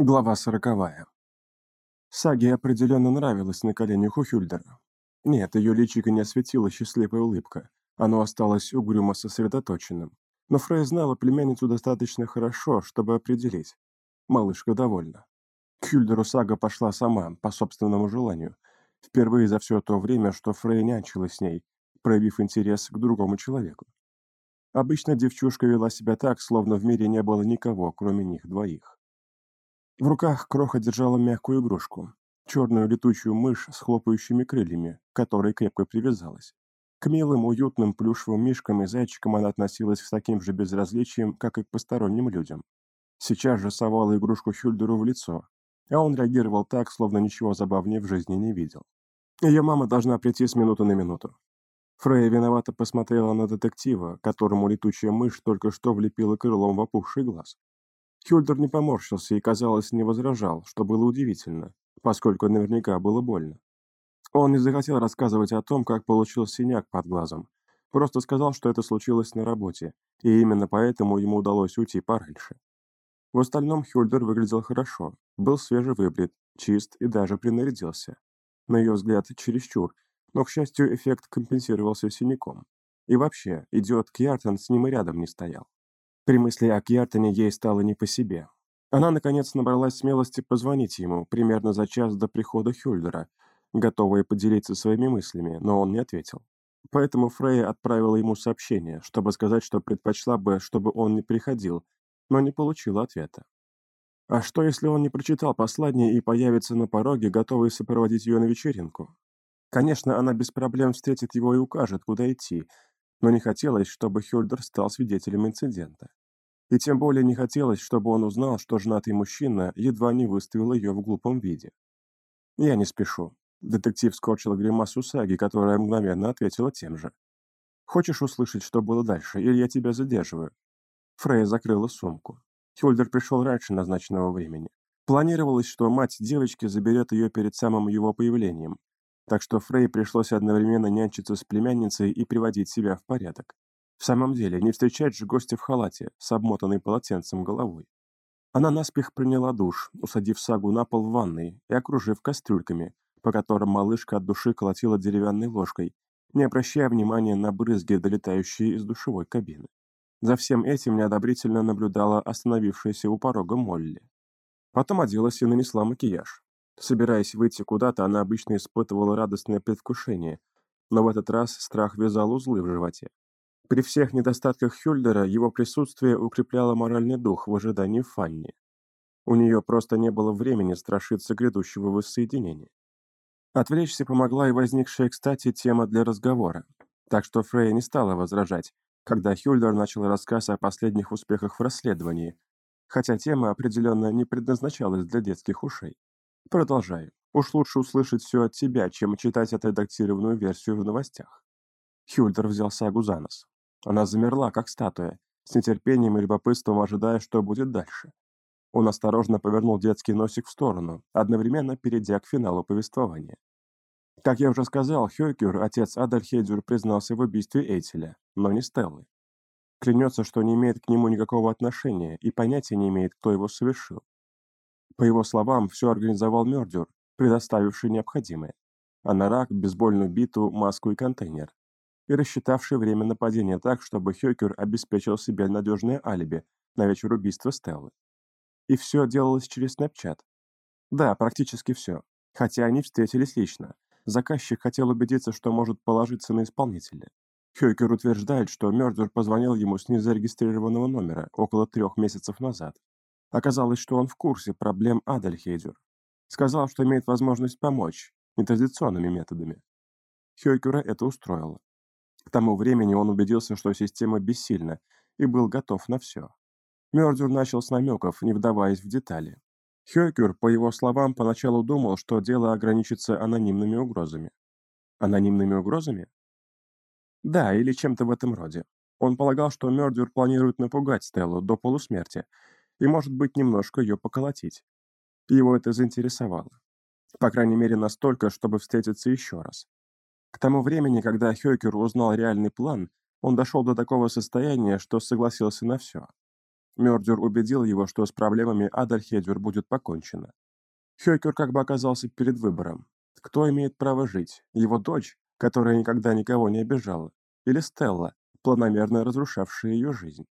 Глава сороковая. Саге определенно нравилось на коленях у Хюльдера. Нет, ее личико не осветила счастливая улыбка. Оно осталось угрюмо сосредоточенным. Но Фрей знала племянницу достаточно хорошо, чтобы определить. Малышка довольна. К Хюльдеру Сага пошла сама, по собственному желанию. Впервые за все то время, что Фрей нянчилась с ней, проявив интерес к другому человеку. Обычно девчушка вела себя так, словно в мире не было никого, кроме них двоих. В руках Кроха держала мягкую игрушку, черную летучую мышь с хлопающими крыльями, которой крепко привязалась. К милым, уютным плюшевым мишкам и зайчикам она относилась с таким же безразличием, как и к посторонним людям. Сейчас же совала игрушку Хюльдеру в лицо, а он реагировал так, словно ничего забавнее в жизни не видел. Ее мама должна прийти с минуты на минуту. Фрея виновато посмотрела на детектива, которому летучая мышь только что влепила крылом в опухший глаз. Хюльдер не поморщился и, казалось, не возражал, что было удивительно, поскольку наверняка было больно. Он не захотел рассказывать о том, как получил синяк под глазом, просто сказал, что это случилось на работе, и именно поэтому ему удалось уйти пораньше. В остальном Хюльдер выглядел хорошо, был свежевыбрит, чист и даже принарядился. На ее взгляд, чересчур, но, к счастью, эффект компенсировался синяком. И вообще, идиот Кьяртон с ним и рядом не стоял. При мысли о Кьяртоне ей стало не по себе. Она, наконец, набралась смелости позвонить ему примерно за час до прихода Хюльдера, готовая поделиться своими мыслями, но он не ответил. Поэтому Фрейя отправила ему сообщение, чтобы сказать, что предпочла бы, чтобы он не приходил, но не получила ответа. А что, если он не прочитал послание и появится на пороге, готовый сопроводить ее на вечеринку? Конечно, она без проблем встретит его и укажет, куда идти, но не хотелось, чтобы Хюльдер стал свидетелем инцидента. И тем более не хотелось, чтобы он узнал, что женатый мужчина едва не выставил ее в глупом виде. «Я не спешу». Детектив скорчил гримасу Саги, которая мгновенно ответила тем же. «Хочешь услышать, что было дальше, или я тебя задерживаю?» Фрейя закрыла сумку. Хюльдер пришел раньше назначенного времени. Планировалось, что мать девочки заберет ее перед самым его появлением, так что Фрей пришлось одновременно нянчиться с племянницей и приводить себя в порядок. В самом деле, не встречать же гостя в халате, с обмотанной полотенцем головой. Она наспех приняла душ, усадив сагу на пол в ванной и окружив кастрюльками, по которым малышка от души колотила деревянной ложкой, не обращая внимания на брызги, долетающие из душевой кабины. За всем этим неодобрительно наблюдала остановившаяся у порога Молли. Потом оделась и нанесла макияж. Собираясь выйти куда-то, она обычно испытывала радостное предвкушение, но в этот раз страх вязал узлы в животе. При всех недостатках Хюльдера его присутствие укрепляло моральный дух в ожидании Фанни. У нее просто не было времени страшиться грядущего воссоединения. Отвлечься помогла и возникшая, кстати, тема для разговора, так что Фрейя не стала возражать, когда Хюльдер начал рассказ о последних успехах в расследовании, хотя тема определенно не предназначалась для детских ушей. Продолжай. Уж лучше услышать все от тебя, чем читать отредактированную версию в новостях. Хюльдер взял сагу за нос. Она замерла, как статуя, с нетерпением и любопытством ожидая, что будет дальше. Он осторожно повернул детский носик в сторону, одновременно перейдя к финалу повествования. Как я уже сказал, Хёкюр, отец Адальхейдюр, признался в убийстве Эйтеля, но не Стеллы. Клянется, что не имеет к нему никакого отношения и понятия не имеет, кто его совершил. По его словам, все организовал Мёрдюр, предоставивший необходимое. Анорак, бейсбольную биту, маску и контейнер и рассчитавший время нападения так, чтобы Хёкер обеспечил себе надежное алиби на вечер убийства Стеллы. И все делалось через Snapchat. Да, практически все. Хотя они встретились лично. Заказчик хотел убедиться, что может положиться на исполнителя. Хёкер утверждает, что Мёрдер позвонил ему с незарегистрированного номера около трех месяцев назад. Оказалось, что он в курсе проблем Адальхейдер. Сказал, что имеет возможность помочь нетрадиционными методами. Хёкера это устроило. К тому времени он убедился, что система бессильна, и был готов на все. Мёрдюр начал с намеков, не вдаваясь в детали. Хёкер, по его словам, поначалу думал, что дело ограничится анонимными угрозами. Анонимными угрозами? Да, или чем-то в этом роде. Он полагал, что Мёрдюр планирует напугать Стеллу до полусмерти и, может быть, немножко ее поколотить. Его это заинтересовало. По крайней мере, настолько, чтобы встретиться еще раз. К тому времени, когда Хёкер узнал реальный план, он дошел до такого состояния, что согласился на все. Мёрдер убедил его, что с проблемами Адальхедвер будет покончено. Хёкер как бы оказался перед выбором. Кто имеет право жить? Его дочь, которая никогда никого не обижала? Или Стелла, планомерно разрушавшая ее жизнь?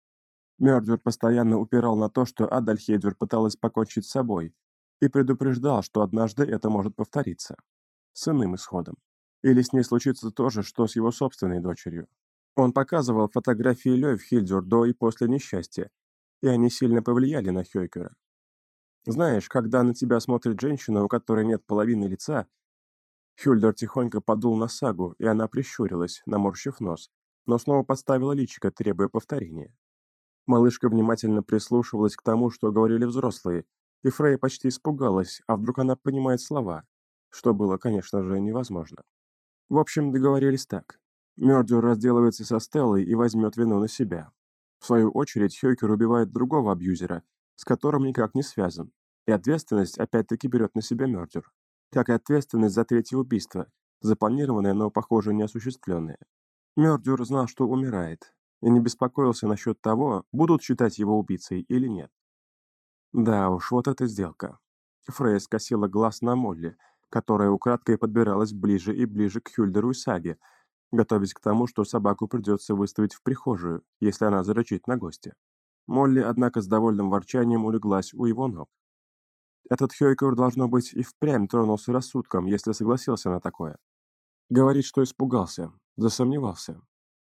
Мёрдер постоянно упирал на то, что Адальхедвер пыталась покончить с собой, и предупреждал, что однажды это может повториться. С иным исходом. Или с ней случится то же, что с его собственной дочерью. Он показывал фотографии Лёв Хильдер до и после несчастья, и они сильно повлияли на Хёйкера. Знаешь, когда на тебя смотрит женщина, у которой нет половины лица, Хюльдер тихонько подул на сагу, и она прищурилась, наморщив нос, но снова подставила личико, требуя повторения. Малышка внимательно прислушивалась к тому, что говорили взрослые, и Фрей почти испугалась, а вдруг она понимает слова, что было, конечно же, невозможно. В общем, договорились так. Мёрдер разделывается со Стеллой и возьмет вину на себя. В свою очередь, Хёйкер убивает другого абьюзера, с которым никак не связан, и ответственность опять-таки берет на себя Мёрдер, как и ответственность за третье убийство, запланированное, но, похоже, неосуществленное. Мёрдер знал, что умирает, и не беспокоился насчет того, будут считать его убийцей или нет. Да уж, вот эта сделка. Фрей скосила глаз на Молли, которая украдкой подбиралась ближе и ближе к Хюльдеру и Саге, готовясь к тому, что собаку придется выставить в прихожую, если она зарычит на гостя. Молли, однако, с довольным ворчанием улеглась у его ног. Этот Хёйкер, должно быть, и впрямь тронулся рассудком, если согласился на такое. Говорит, что испугался, засомневался.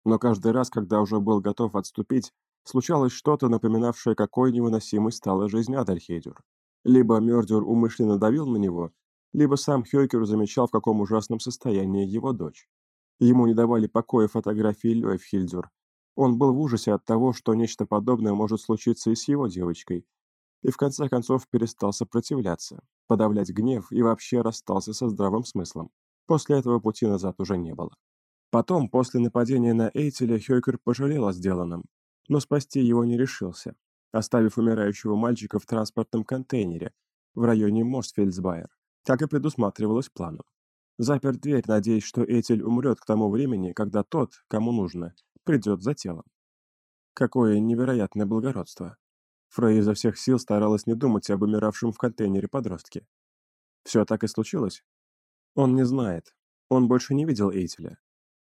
Но каждый раз, когда уже был готов отступить, случалось что-то, напоминавшее, какой невыносимой стала жизнь Адальхейдер. Либо Мёрдер умышленно давил на него, либо сам Хёйкер замечал, в каком ужасном состоянии его дочь. Ему не давали покоя фотографии Лёйфхильдер. Он был в ужасе от того, что нечто подобное может случиться и с его девочкой, и в конце концов перестал сопротивляться, подавлять гнев и вообще расстался со здравым смыслом. После этого пути назад уже не было. Потом, после нападения на Эйтеля, Хёйкер пожалел о сделанном, но спасти его не решился, оставив умирающего мальчика в транспортном контейнере в районе Мосфельдсбайер, как и предусматривалось планом. Запер дверь, надеясь, что Этель умрет к тому времени, когда тот, кому нужно, придет за телом. Какое невероятное благородство. Фрей изо всех сил старалась не думать об умиравшем в контейнере подростке. Все так и случилось? Он не знает. Он больше не видел Эйтеля.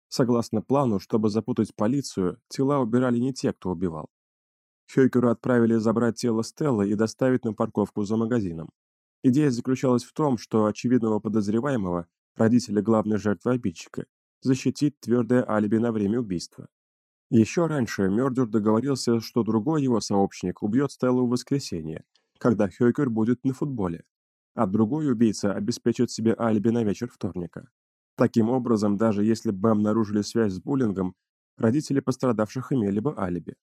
Согласно плану, чтобы запутать полицию, тела убирали не те, кто убивал. Хёйкеру отправили забрать тело Стеллы и доставить на парковку за магазином. Идея заключалась в том, что очевидного подозреваемого, родителя главной жертвы обидчика, защитить твердое алиби на время убийства. Еще раньше Мёрдер договорился, что другой его сообщник убьет Стеллу в воскресенье, когда Хёйкер будет на футболе, а другой убийца обеспечит себе алиби на вечер вторника. Таким образом, даже если бы обнаружили связь с буллингом, родители пострадавших имели бы алиби.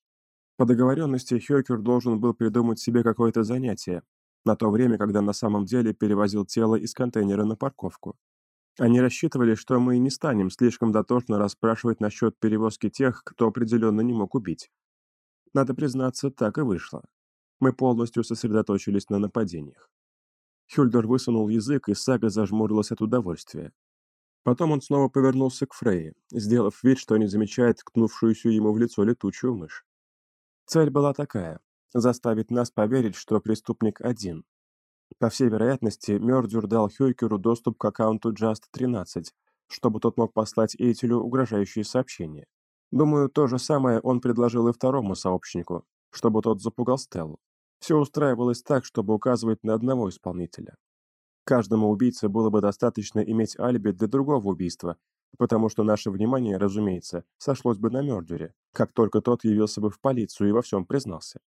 По договоренности Хёкер должен был придумать себе какое-то занятие, на то время, когда на самом деле перевозил тело из контейнера на парковку. Они рассчитывали, что мы не станем слишком дотошно расспрашивать насчет перевозки тех, кто определенно не мог убить. Надо признаться, так и вышло. Мы полностью сосредоточились на нападениях. Хюльдер высунул язык, и Сага зажмурилась от удовольствия. Потом он снова повернулся к Фрейе, сделав вид, что не замечает ткнувшуюся ему в лицо летучую мышь. Цель была такая – заставить нас поверить, что преступник один. По всей вероятности, Мёрдюр дал Хёйкеру доступ к аккаунту Just13, чтобы тот мог послать Эйтелю угрожающие сообщения. Думаю, то же самое он предложил и второму сообщнику, чтобы тот запугал Стеллу. Все устраивалось так, чтобы указывать на одного исполнителя. Каждому убийце было бы достаточно иметь алиби для другого убийства, потому что наше внимание, разумеется, сошлось бы на Мёрдере, как только тот явился бы в полицию и во всем признался.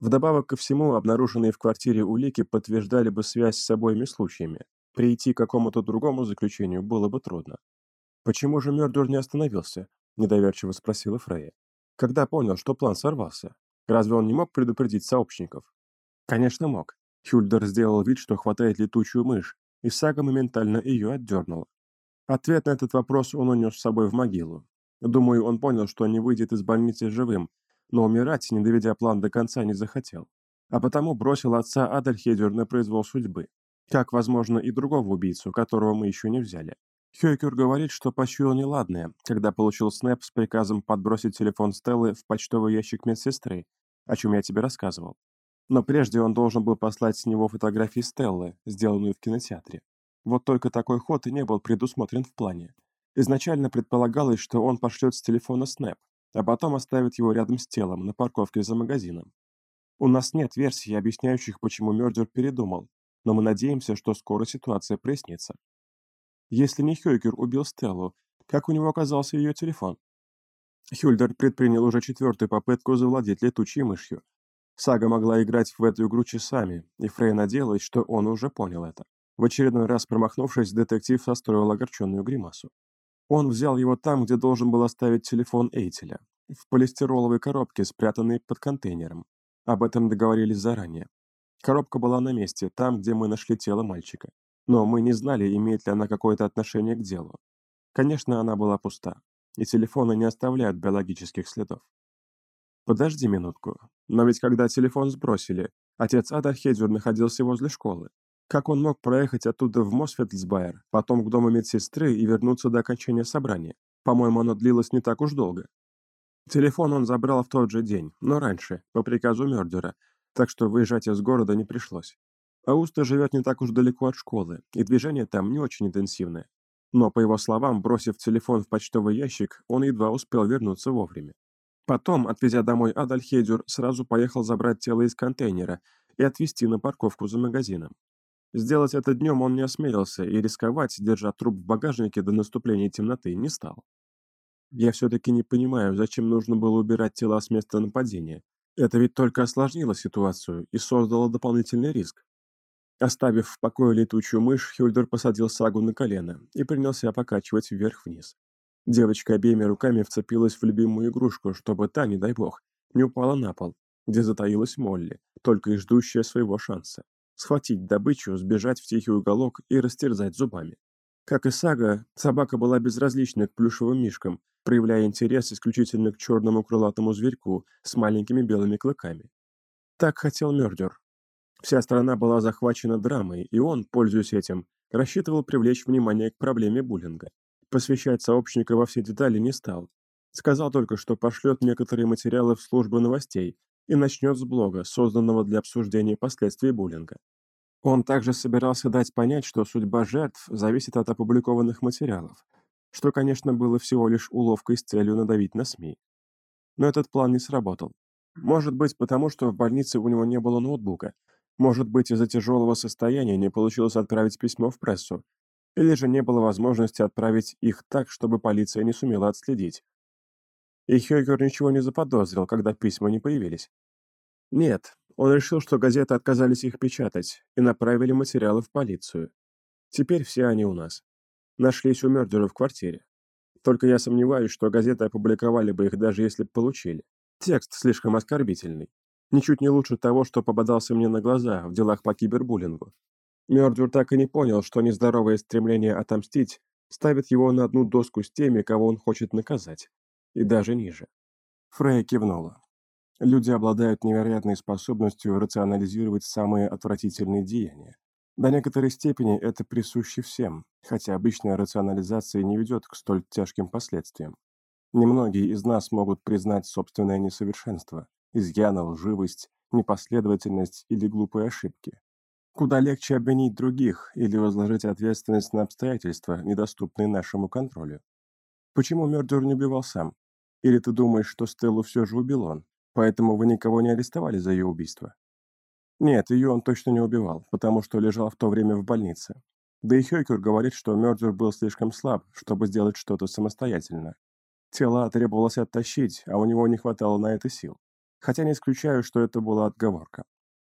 Вдобавок ко всему, обнаруженные в квартире улики подтверждали бы связь с обоими случаями. Прийти к какому-то другому заключению было бы трудно. «Почему же Мёрдер не остановился?» – недоверчиво спросила Фрейя. «Когда понял, что план сорвался? Разве он не мог предупредить сообщников?» «Конечно мог. Хюльдер сделал вид, что хватает летучую мышь, и Сага моментально ее отдернула. Ответ на этот вопрос он унес с собой в могилу. Думаю, он понял, что не выйдет из больницы живым, но умирать, не доведя план до конца, не захотел. А потому бросил отца Адальхедер на произвол судьбы. Как, возможно, и другого убийцу, которого мы еще не взяли. Хёйкер говорит, что почуял неладное, когда получил снэп с приказом подбросить телефон Стеллы в почтовый ящик медсестры, о чем я тебе рассказывал. Но прежде он должен был послать с него фотографии Стеллы, сделанную в кинотеатре. Вот только такой ход и не был предусмотрен в плане. Изначально предполагалось, что он пошлет с телефона снэп, а потом оставит его рядом с телом на парковке за магазином. У нас нет версий, объясняющих, почему Мёрдер передумал, но мы надеемся, что скоро ситуация прояснится. Если не Хёйкер убил Стеллу, как у него оказался ее телефон? Хюльдер предпринял уже четвертую попытку завладеть летучей мышью. Сага могла играть в эту игру часами, и Фрей надеялась, что он уже понял это. В очередной раз промахнувшись, детектив состроил огорченную гримасу. Он взял его там, где должен был оставить телефон Эйтеля, в полистироловой коробке, спрятанной под контейнером. Об этом договорились заранее. Коробка была на месте, там, где мы нашли тело мальчика. Но мы не знали, имеет ли она какое-то отношение к делу. Конечно, она была пуста, и телефоны не оставляют биологических следов. Подожди минутку. Но ведь когда телефон сбросили, отец Ада Хедзюр находился возле школы. Как он мог проехать оттуда в Мосфетльсбайер, потом к дому медсестры и вернуться до окончания собрания? По-моему, оно длилось не так уж долго. Телефон он забрал в тот же день, но раньше, по приказу Мёрдера, так что выезжать из города не пришлось. Ауста живет не так уж далеко от школы, и движение там не очень интенсивное. Но, по его словам, бросив телефон в почтовый ящик, он едва успел вернуться вовремя. Потом, отвезя домой Адальхедюр, сразу поехал забрать тело из контейнера и отвезти на парковку за магазином. Сделать это днем он не осмелился и рисковать, держа труп в багажнике до наступления темноты, не стал. Я все-таки не понимаю, зачем нужно было убирать тела с места нападения. Это ведь только осложнило ситуацию и создало дополнительный риск. Оставив в покое летучую мышь, Хюльдер посадил сагу на колено и принялся покачивать вверх-вниз. Девочка обеими руками вцепилась в любимую игрушку, чтобы та, не дай бог, не упала на пол, где затаилась Молли, только и ждущая своего шанса схватить добычу, сбежать в тихий уголок и растерзать зубами. Как и Сага, собака была безразлична к плюшевым мишкам, проявляя интерес исключительно к черному крылатому зверьку с маленькими белыми клыками. Так хотел Мёрдер. Вся страна была захвачена драмой, и он, пользуясь этим, рассчитывал привлечь внимание к проблеме буллинга. Посвящать сообщника во все детали не стал. Сказал только, что пошлет некоторые материалы в службу новостей, и начнет с блога, созданного для обсуждения последствий буллинга. Он также собирался дать понять, что судьба жертв зависит от опубликованных материалов, что, конечно, было всего лишь уловкой с целью надавить на СМИ. Но этот план не сработал. Может быть, потому что в больнице у него не было ноутбука, может быть, из-за тяжелого состояния не получилось отправить письмо в прессу, или же не было возможности отправить их так, чтобы полиция не сумела отследить. И Хёгер ничего не заподозрил, когда письма не появились. Нет, он решил, что газеты отказались их печатать и направили материалы в полицию. Теперь все они у нас. Нашлись у Мёрдера в квартире. Только я сомневаюсь, что газеты опубликовали бы их, даже если бы получили. Текст слишком оскорбительный. Ничуть не лучше того, что попадался мне на глаза в делах по кибербуллингу. Мёрдвер так и не понял, что нездоровое стремление отомстить ставит его на одну доску с теми, кого он хочет наказать. И даже ниже. Фрей кивнула. Люди обладают невероятной способностью рационализировать самые отвратительные деяния. До некоторой степени это присуще всем, хотя обычная рационализация не ведет к столь тяжким последствиям. Немногие из нас могут признать собственное несовершенство, изъяны, лживость, непоследовательность или глупые ошибки. Куда легче обвинить других или возложить ответственность на обстоятельства, недоступные нашему контролю. Почему Мёрдер не убивал сам? Или ты думаешь, что Стеллу все же убил он? Поэтому вы никого не арестовали за ее убийство? Нет, ее он точно не убивал, потому что лежал в то время в больнице. Да и Хёйкер говорит, что Мёрдер был слишком слаб, чтобы сделать что-то самостоятельно. Тело требовалось оттащить, а у него не хватало на это сил. Хотя не исключаю, что это была отговорка.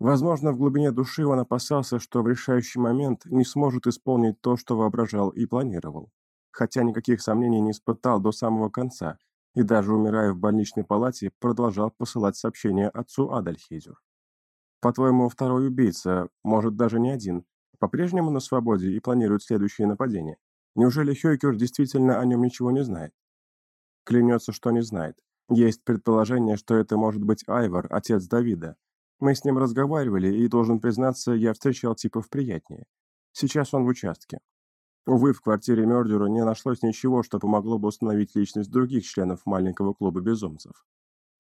Возможно, в глубине души он опасался, что в решающий момент не сможет исполнить то, что воображал и планировал. Хотя никаких сомнений не испытал до самого конца, и даже умирая в больничной палате, продолжал посылать сообщения отцу Адальхейзер. По-твоему, второй убийца, может даже не один, по-прежнему на свободе и планирует следующее нападение? Неужели Хёйкер действительно о нем ничего не знает? Клянется, что не знает. Есть предположение, что это может быть Айвар, отец Давида. Мы с ним разговаривали, и, должен признаться, я встречал типов приятнее. Сейчас он в участке. Увы, в квартире Мёрдера не нашлось ничего, что помогло бы установить личность других членов маленького клуба безумцев.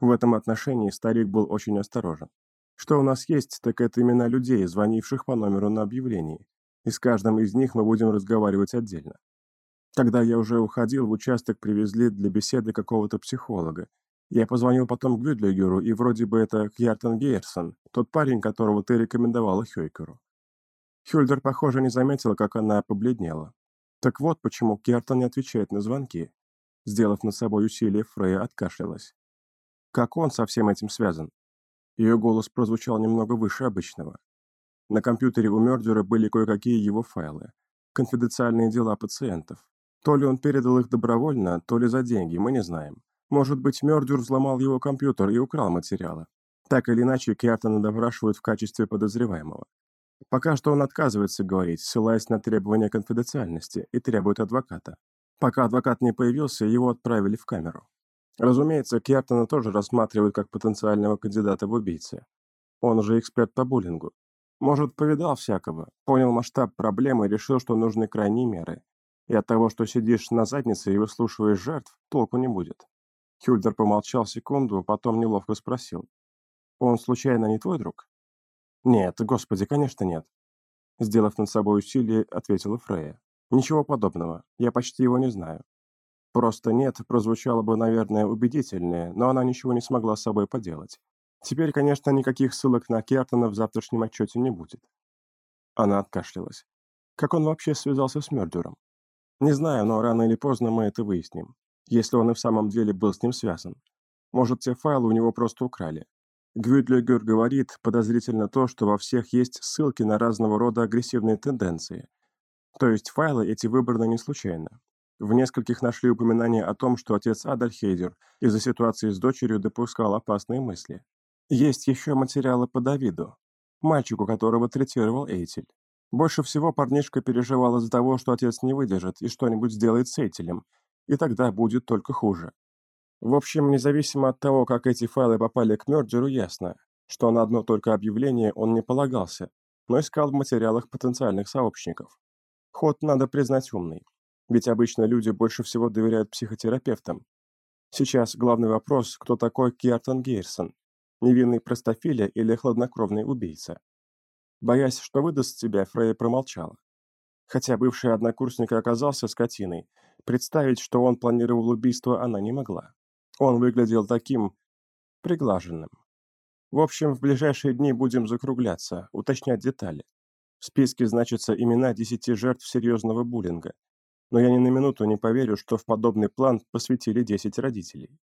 В этом отношении старик был очень осторожен. Что у нас есть, так это имена людей, звонивших по номеру на объявлении, и с каждым из них мы будем разговаривать отдельно. Когда я уже уходил, в участок привезли для беседы какого-то психолога. Я позвонил потом Гвюдлигеру, и вроде бы это Кьяртон Гейерсон, тот парень, которого ты рекомендовала Хёйкеру. Хюльдер, похоже, не заметила, как она побледнела. Так вот, почему Кьяртон не отвечает на звонки. Сделав над собой усилие, Фрея откашлялась. Как он со всем этим связан? Ее голос прозвучал немного выше обычного. На компьютере у Мёрдера были кое-какие его файлы. Конфиденциальные дела пациентов. То ли он передал их добровольно, то ли за деньги, мы не знаем. Может быть, Мёрдер взломал его компьютер и украл материалы. Так или иначе, Кертона допрашивают в качестве подозреваемого. Пока что он отказывается говорить, ссылаясь на требования конфиденциальности, и требует адвоката. Пока адвокат не появился, его отправили в камеру. Разумеется, Кертона тоже рассматривают как потенциального кандидата в убийцы. Он же эксперт по буллингу. Может, повидал всякого, понял масштаб проблемы и решил, что нужны крайние меры. И от того, что сидишь на заднице и выслушиваешь жертв, толку не будет. Хюльдер помолчал секунду, потом неловко спросил. «Он случайно не твой друг?» «Нет, господи, конечно нет». Сделав над собой усилие, ответила Фрея. «Ничего подобного. Я почти его не знаю. Просто «нет» прозвучало бы, наверное, убедительнее, но она ничего не смогла с собой поделать. Теперь, конечно, никаких ссылок на Кертона в завтрашнем отчете не будет. Она откашлялась. Как он вообще связался с Мёрдюром? Не знаю, но рано или поздно мы это выясним если он и в самом деле был с ним связан. Может, те файлы у него просто украли. Гвюдлигер говорит подозрительно то, что во всех есть ссылки на разного рода агрессивные тенденции. То есть файлы эти выбраны не случайно. В нескольких нашли упоминание о том, что отец Адальхейдер из-за ситуации с дочерью допускал опасные мысли. Есть еще материалы по Давиду, мальчику, которого третировал Эйтель. Больше всего парнишка переживал из-за того, что отец не выдержит и что-нибудь сделает с Эйтелем, и тогда будет только хуже. В общем, независимо от того, как эти файлы попали к Мёрджеру, ясно, что на одно только объявление он не полагался, но искал в материалах потенциальных сообщников. Ход, надо признать, умный. Ведь обычно люди больше всего доверяют психотерапевтам. Сейчас главный вопрос, кто такой Киартон Гейрсон, невинный простофиля или хладнокровный убийца. Боясь, что выдаст себя, Фрей промолчала. Хотя бывший однокурсник оказался скотиной, представить, что он планировал убийство, она не могла. Он выглядел таким... приглаженным. В общем, в ближайшие дни будем закругляться, уточнять детали. В списке значатся имена десяти жертв серьезного буллинга. Но я ни на минуту не поверю, что в подобный план посвятили десять родителей.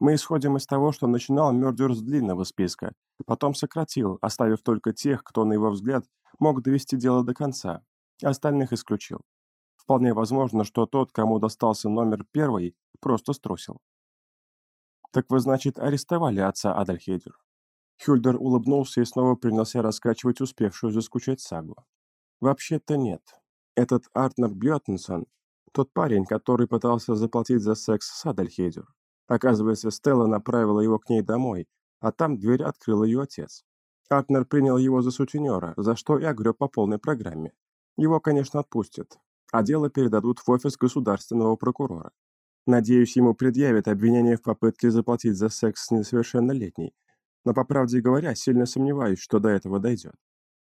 Мы исходим из того, что начинал Мёрдер с длинного списка, потом сократил, оставив только тех, кто, на его взгляд, мог довести дело до конца, Остальных исключил. Вполне возможно, что тот, кому достался номер первый, просто струсил. «Так вы, значит, арестовали отца Адальхейдер?» Хюльдер улыбнулся и снова принялся раскачивать успевшую заскучать сагу. «Вообще-то нет. Этот Артнер Бьотнсон, тот парень, который пытался заплатить за секс с Адальхейдер. Оказывается, Стелла направила его к ней домой, а там дверь открыл ее отец. Артнер принял его за сутенера, за что и огреб по полной программе. Его, конечно, отпустят, а дело передадут в офис государственного прокурора. Надеюсь, ему предъявят обвинение в попытке заплатить за секс с несовершеннолетней, но, по правде говоря, сильно сомневаюсь, что до этого дойдет.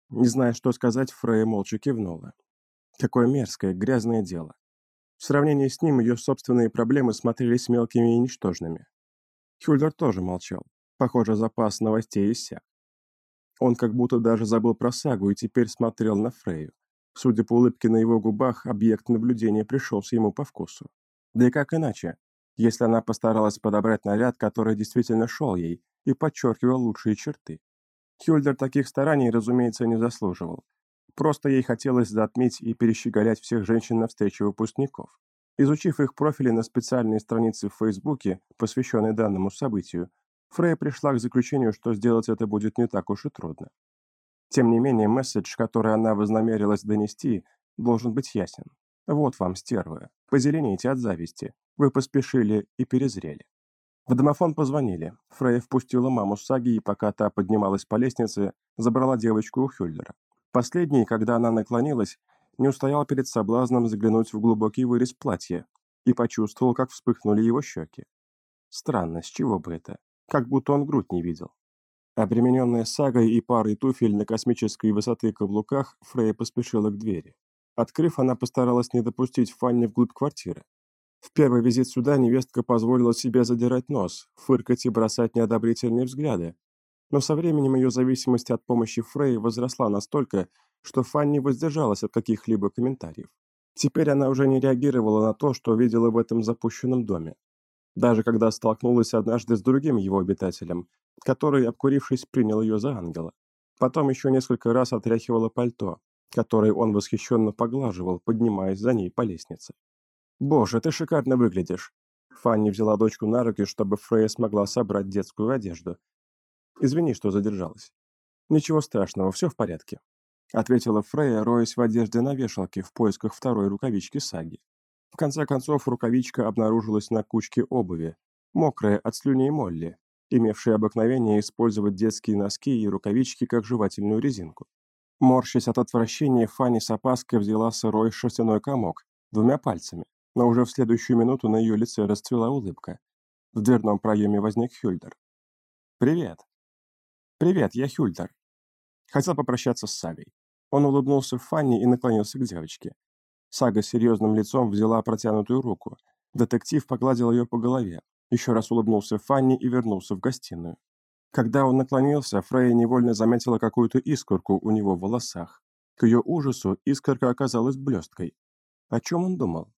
Не зная, что сказать, Фрея молча кивнула. Какое мерзкое, грязное дело. В сравнении с ним ее собственные проблемы смотрелись мелкими и ничтожными. Хюльдер тоже молчал. Похоже, запас новостей иссяк. Он как будто даже забыл про сагу и теперь смотрел на Фрею. Судя по улыбке на его губах, объект наблюдения пришелся ему по вкусу. Да и как иначе, если она постаралась подобрать наряд, который действительно шел ей и подчеркивал лучшие черты. Хюльдер таких стараний, разумеется, не заслуживал. Просто ей хотелось затмить и перещеголять всех женщин на встрече выпускников. Изучив их профили на специальной странице в Фейсбуке, посвященной данному событию, Фрей пришла к заключению, что сделать это будет не так уж и трудно. Тем не менее, месседж, который она вознамерилась донести, должен быть ясен. Вот вам, стервы, позеленейте от зависти. Вы поспешили и перезрели. В домофон позвонили. Фрей впустила маму Саги и, пока та поднималась по лестнице, забрала девочку у Хюльдера. Последний, когда она наклонилась, не устоял перед соблазном заглянуть в глубокий вырез платья и почувствовал, как вспыхнули его щеки. Странно, с чего бы это? как будто он грудь не видел. Обремененная сагой и парой туфель на космической высоты каблуках, Фрейя поспешила к двери. Открыв, она постаралась не допустить Фанни вглубь квартиры. В первый визит сюда невестка позволила себе задирать нос, фыркать и бросать неодобрительные взгляды. Но со временем ее зависимость от помощи Фрей возросла настолько, что Фанни воздержалась от каких-либо комментариев. Теперь она уже не реагировала на то, что видела в этом запущенном доме. Даже когда столкнулась однажды с другим его обитателем, который, обкурившись, принял ее за ангела. Потом еще несколько раз отряхивала пальто, которое он восхищенно поглаживал, поднимаясь за ней по лестнице. «Боже, ты шикарно выглядишь!» Фанни взяла дочку на руки, чтобы Фрейя смогла собрать детскую одежду. «Извини, что задержалась». «Ничего страшного, все в порядке», — ответила Фрейя, роясь в одежде на вешалке в поисках второй рукавички саги. В конце концов, рукавичка обнаружилась на кучке обуви, мокрая от слюней Молли, имевшей обыкновение использовать детские носки и рукавички как жевательную резинку. Морщась от отвращения, Фанни с опаской взяла сырой шерстяной комок двумя пальцами но уже в следующую минуту на ее лице расцвела улыбка. В дверном проеме возник Хюльдер. «Привет!» «Привет, я Хюльдер!» Хотел попрощаться с Сагой. Он улыбнулся Фанни и наклонился к девочке. Сага серьезным лицом взяла протянутую руку. Детектив погладил ее по голове, еще раз улыбнулся Фанни и вернулся в гостиную. Когда он наклонился, Фрейя невольно заметила какую-то искорку у него в волосах. К ее ужасу искорка оказалась блесткой. О чем он думал?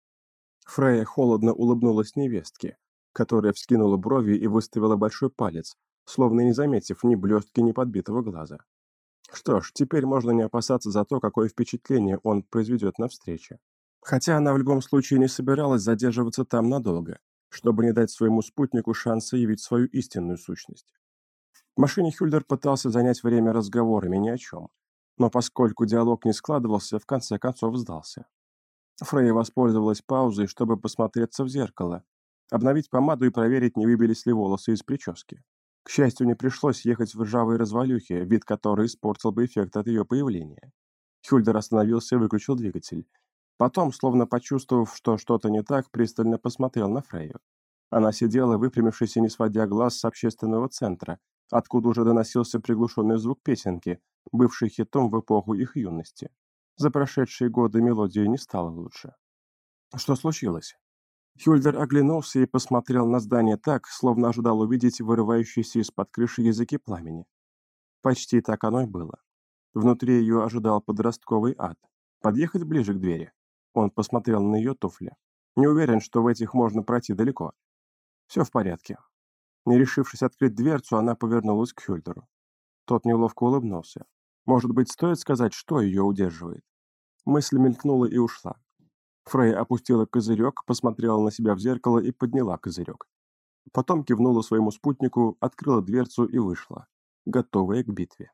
Фрея холодно улыбнулась невестке, которая вскинула брови и выставила большой палец, словно не заметив ни блестки, ни подбитого глаза. Что ж, теперь можно не опасаться за то, какое впечатление он произведет на встрече. Хотя она в любом случае не собиралась задерживаться там надолго, чтобы не дать своему спутнику шанса явить свою истинную сущность. В машине Хюльдер пытался занять время разговорами ни о чем, но поскольку диалог не складывался, в конце концов сдался. Фрейя воспользовалась паузой, чтобы посмотреться в зеркало, обновить помаду и проверить, не выбились ли волосы из прически. К счастью, не пришлось ехать в ржавой развалюхе, вид которой испортил бы эффект от ее появления. Хюльдер остановился и выключил двигатель. Потом, словно почувствовав, что что-то не так, пристально посмотрел на Фрейю. Она сидела, выпрямившись и не сводя глаз с общественного центра, откуда уже доносился приглушенный звук песенки, бывший хитом в эпоху их юности. За прошедшие годы мелодия не стала лучше. Что случилось? Хюльдер оглянулся и посмотрел на здание так, словно ожидал увидеть вырывающиеся из-под крыши языки пламени. Почти так оно и было. Внутри ее ожидал подростковый ад. Подъехать ближе к двери. Он посмотрел на ее туфли. Не уверен, что в этих можно пройти далеко. Все в порядке. Не решившись открыть дверцу, она повернулась к Хюльдеру. Тот неловко улыбнулся. Может быть, стоит сказать, что ее удерживает? Мысль мелькнула и ушла. Фрей опустила козырек, посмотрела на себя в зеркало и подняла козырек. Потом кивнула своему спутнику, открыла дверцу и вышла, готовая к битве.